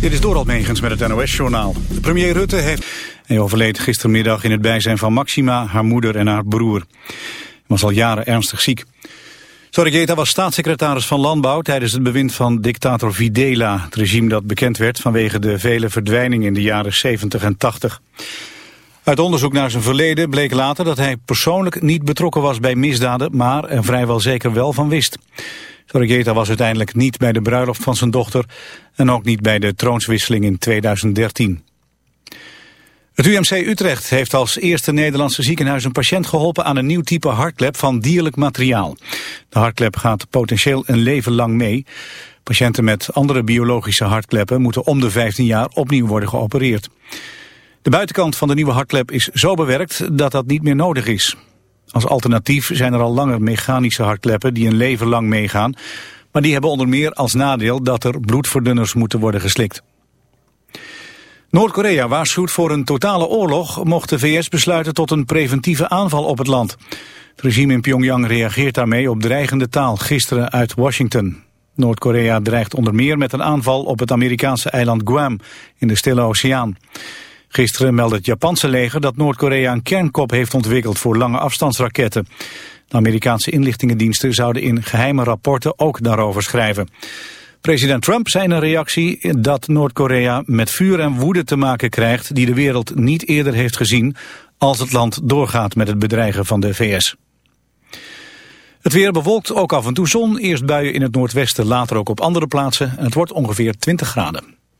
Dit is Dorald Megens met het NOS-journaal. De premier Rutte heeft... Hij overleed gistermiddag in het bijzijn van Maxima, haar moeder en haar broer. Hij was al jaren ernstig ziek. Sorregeta was staatssecretaris van Landbouw tijdens het bewind van dictator Videla. Het regime dat bekend werd vanwege de vele verdwijningen in de jaren 70 en 80. Uit onderzoek naar zijn verleden bleek later dat hij persoonlijk niet betrokken was bij misdaden, maar er vrijwel zeker wel van wist. Sorregeta was uiteindelijk niet bij de bruiloft van zijn dochter en ook niet bij de troonswisseling in 2013. Het UMC Utrecht heeft als eerste Nederlandse ziekenhuis een patiënt geholpen aan een nieuw type hartklep van dierlijk materiaal. De hartklep gaat potentieel een leven lang mee. Patiënten met andere biologische hartkleppen moeten om de 15 jaar opnieuw worden geopereerd. De buitenkant van de nieuwe hartklep is zo bewerkt dat dat niet meer nodig is. Als alternatief zijn er al langer mechanische hartkleppen die een leven lang meegaan. Maar die hebben onder meer als nadeel dat er bloedverdunners moeten worden geslikt. Noord-Korea waarschuwt voor een totale oorlog mocht de VS besluiten tot een preventieve aanval op het land. Het regime in Pyongyang reageert daarmee op dreigende taal gisteren uit Washington. Noord-Korea dreigt onder meer met een aanval op het Amerikaanse eiland Guam in de Stille Oceaan. Gisteren meldde het Japanse leger dat Noord-Korea een kernkop heeft ontwikkeld voor lange afstandsraketten. De Amerikaanse inlichtingendiensten zouden in geheime rapporten ook daarover schrijven. President Trump zei in een reactie dat Noord-Korea met vuur en woede te maken krijgt die de wereld niet eerder heeft gezien als het land doorgaat met het bedreigen van de VS. Het weer bewolkt ook af en toe zon, eerst buien in het noordwesten, later ook op andere plaatsen en het wordt ongeveer 20 graden.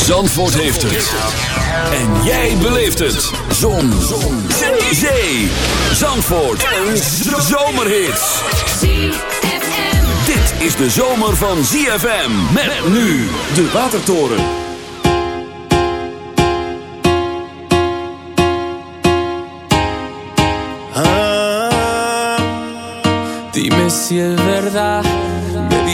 Zandvoort heeft het. En jij beleeft het. Zon. Zon. Zee. Zandvoort. Een zomerhit. Dit is de zomer van ZFM. Met nu de Watertoren. Ah, si es verdad.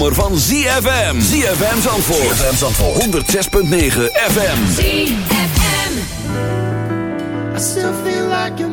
zomer van ZFM. ZFM Zandvoort. ZFM Zandvoort. 106.9 FM. ZFM. I still feel like you're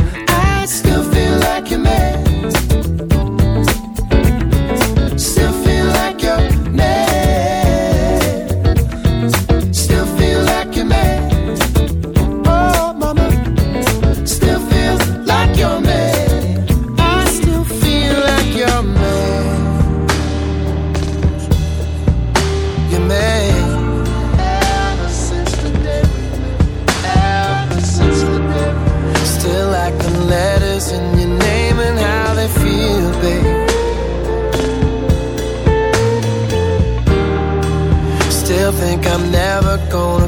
I feel, babe. Still think I'm never gonna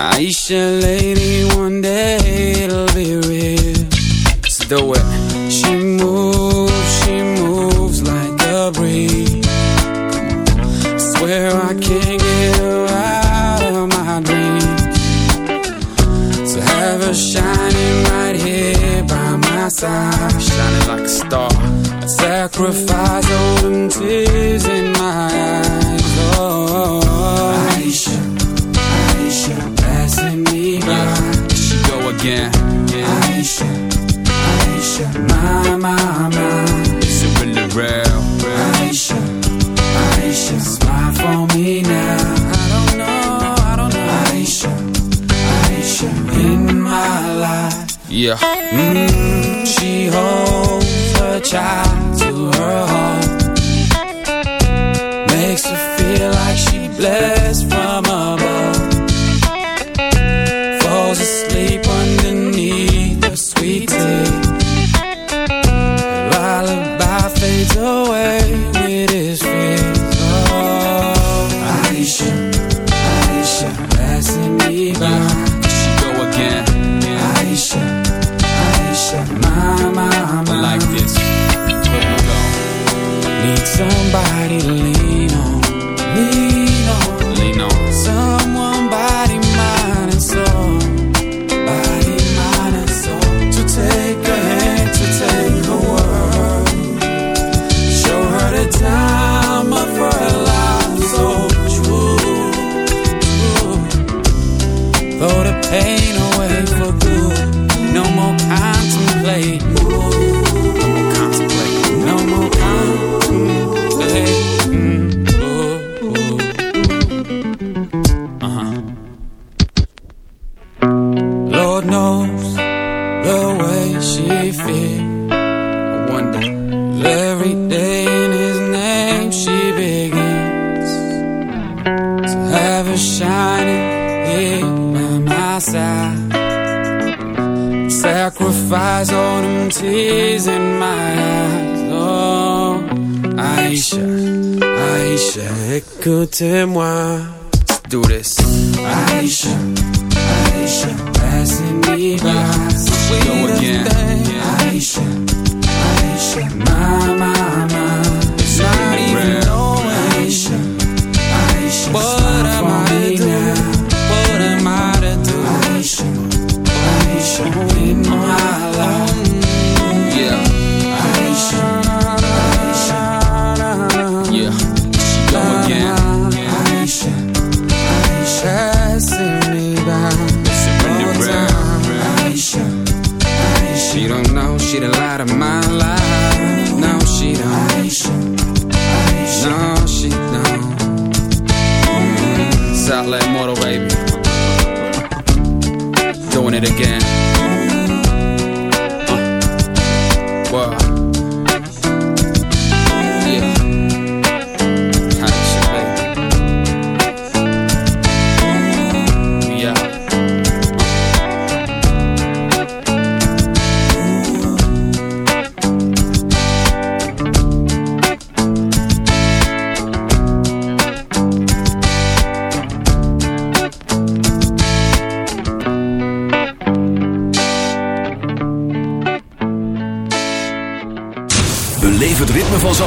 Aisha, lady, one day it'll be real. So do it. Yeah. Mm, she holds child Laissez-moi do this. Aisha, Aisha, passing me by. Sweet Go again. Aisha, Aisha, my, mama. It's not even.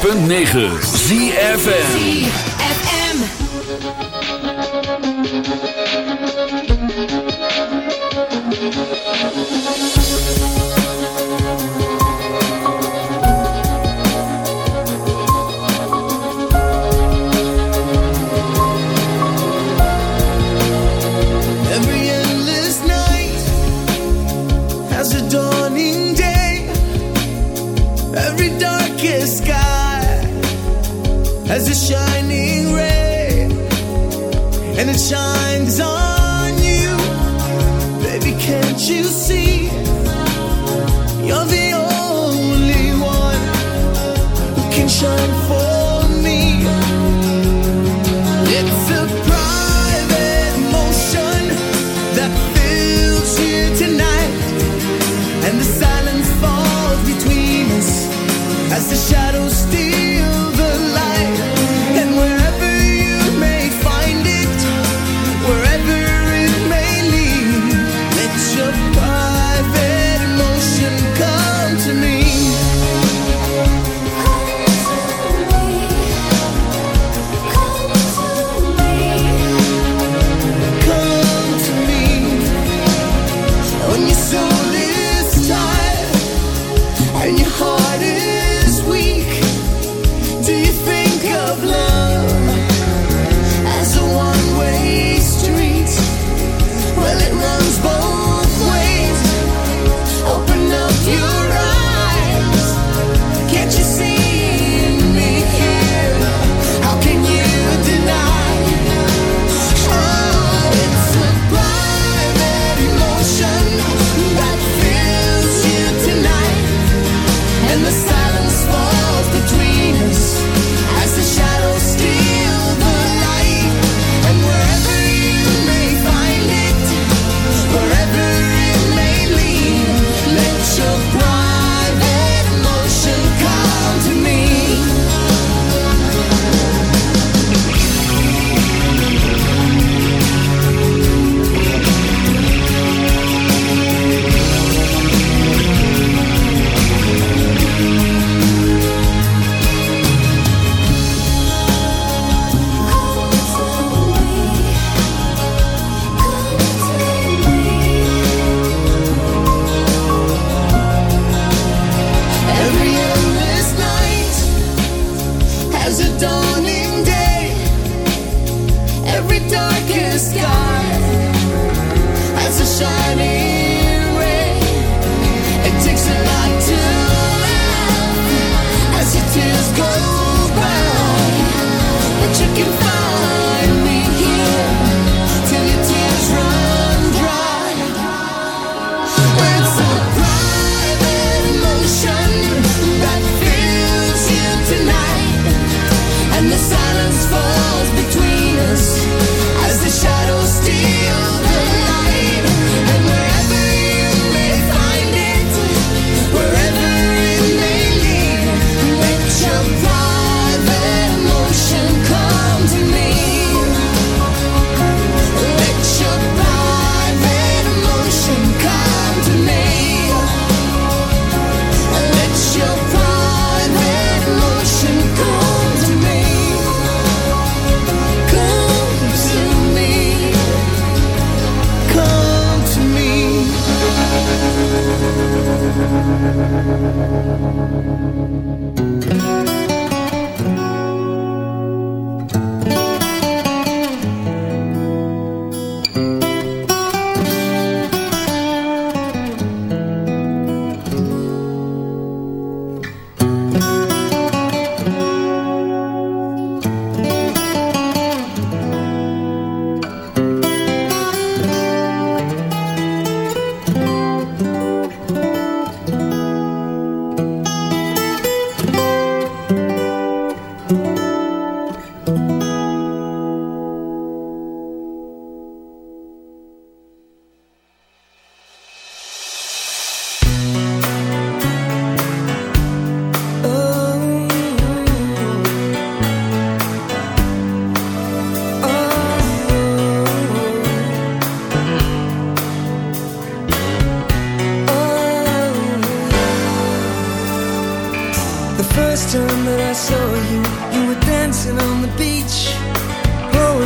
106.9 ZFN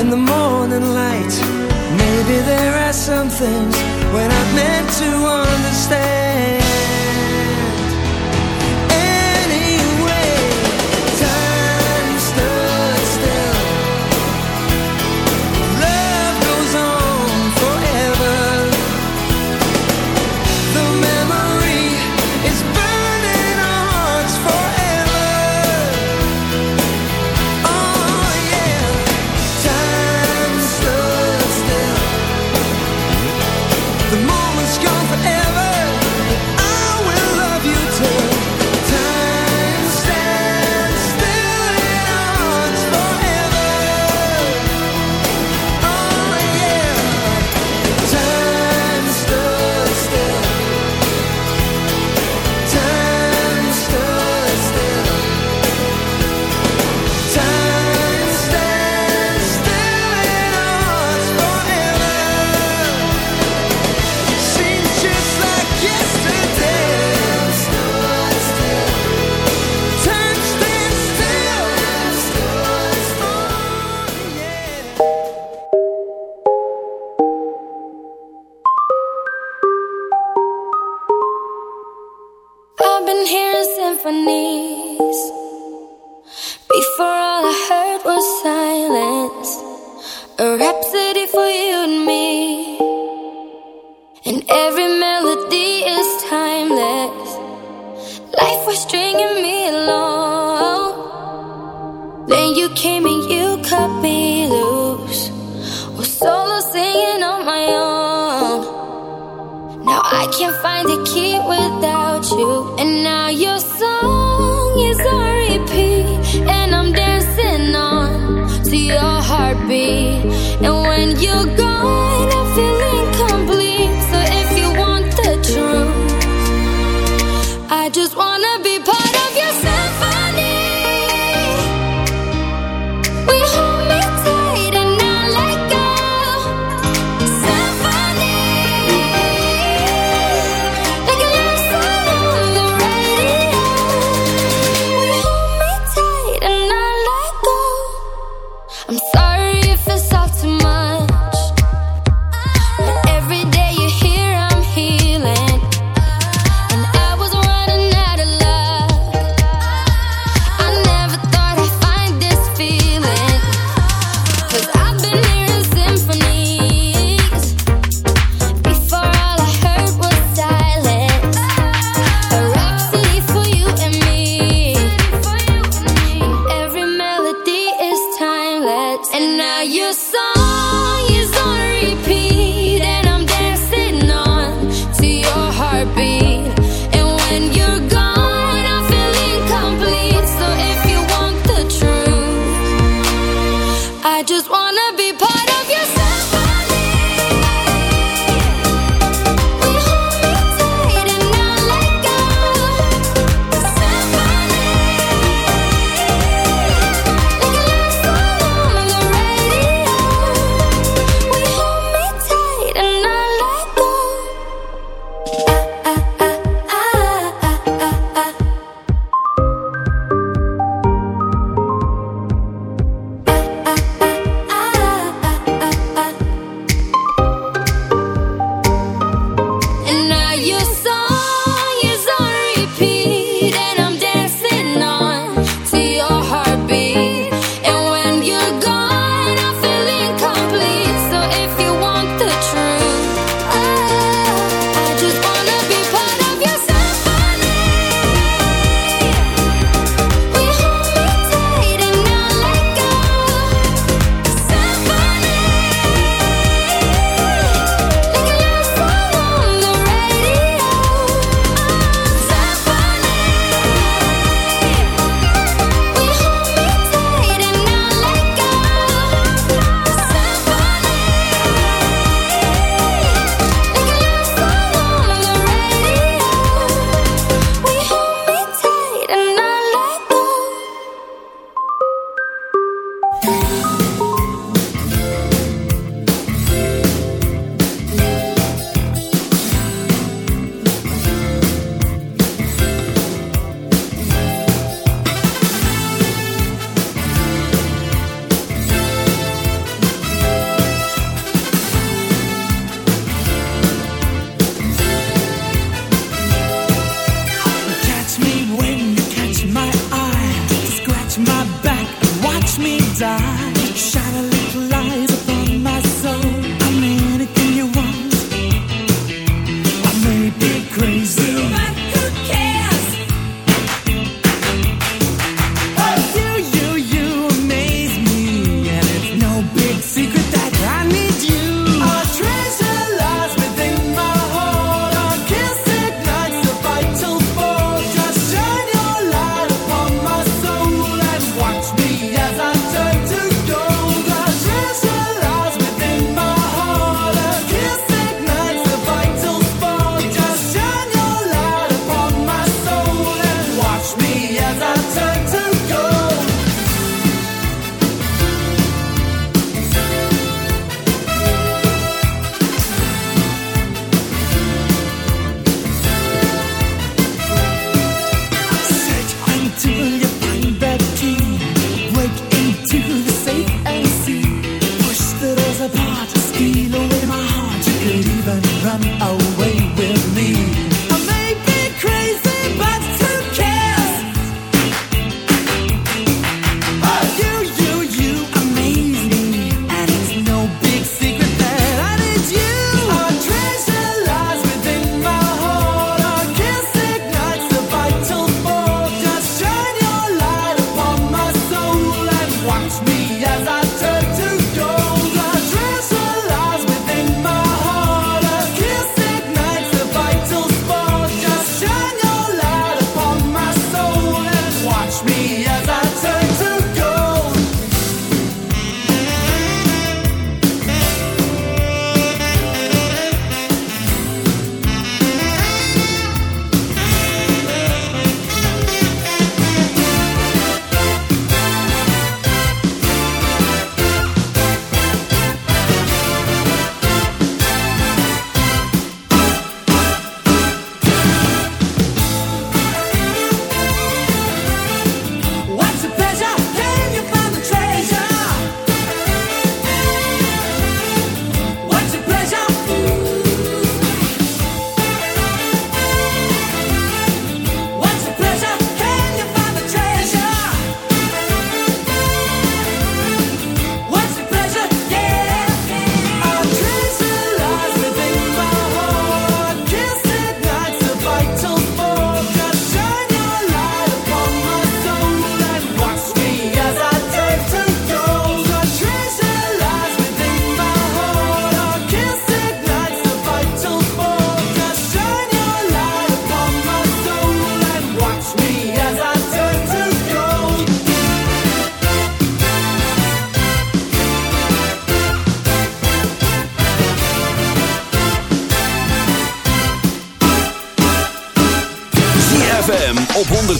in the morning light. Maybe there are some things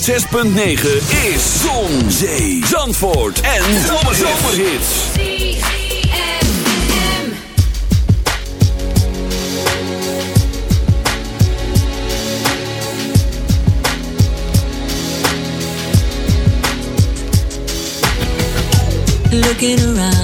106.9 is Zon, Zee, Zandvoort en Zomerhits. Looking around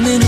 coming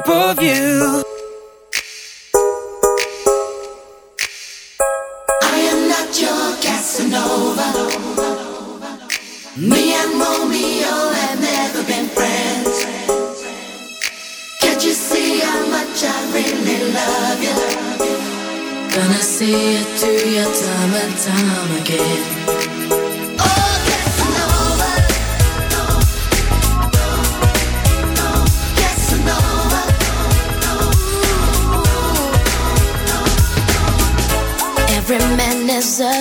of you. I am not your Casanova. Me and Romeo have never been friends. Can't you see how much I really love you? Gonna see it through your time and time again.